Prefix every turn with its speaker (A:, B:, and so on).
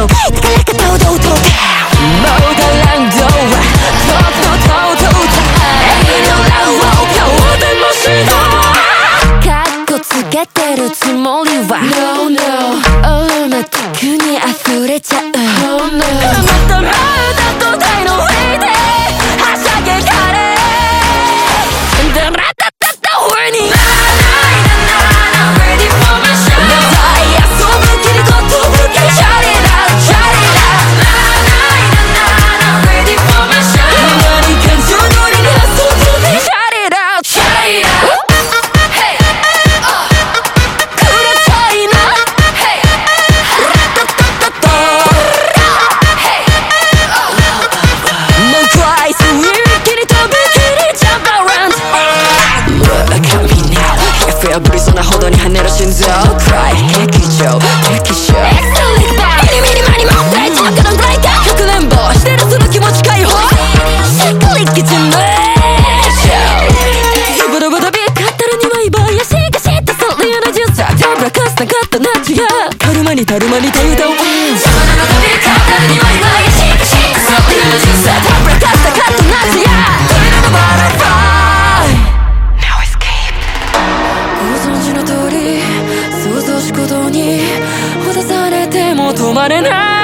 A: の宝か堂々ともうダランドはとっとととた愛のランをどうでもしいカかコつけてるつもりは。No no. オーマティックに溢れちゃう。emotions all cry Heck it show, heck it show Excellent bad 目に見に目に持って若干のブレイカー100年棒してるその気持ち解放シックリッキチンのエーショーズブドブドビカタルにはイボヤシガシッとソリューのジューサー全部カスタカットナチュラカルマにタルマにタユダオシバナナドビカタルにはイボヤシガシッとソリューのジューサー全部カスタカットナチュラドリナのバラファイ Now escape. ご存知の通りし鼓動にほだされても止まれない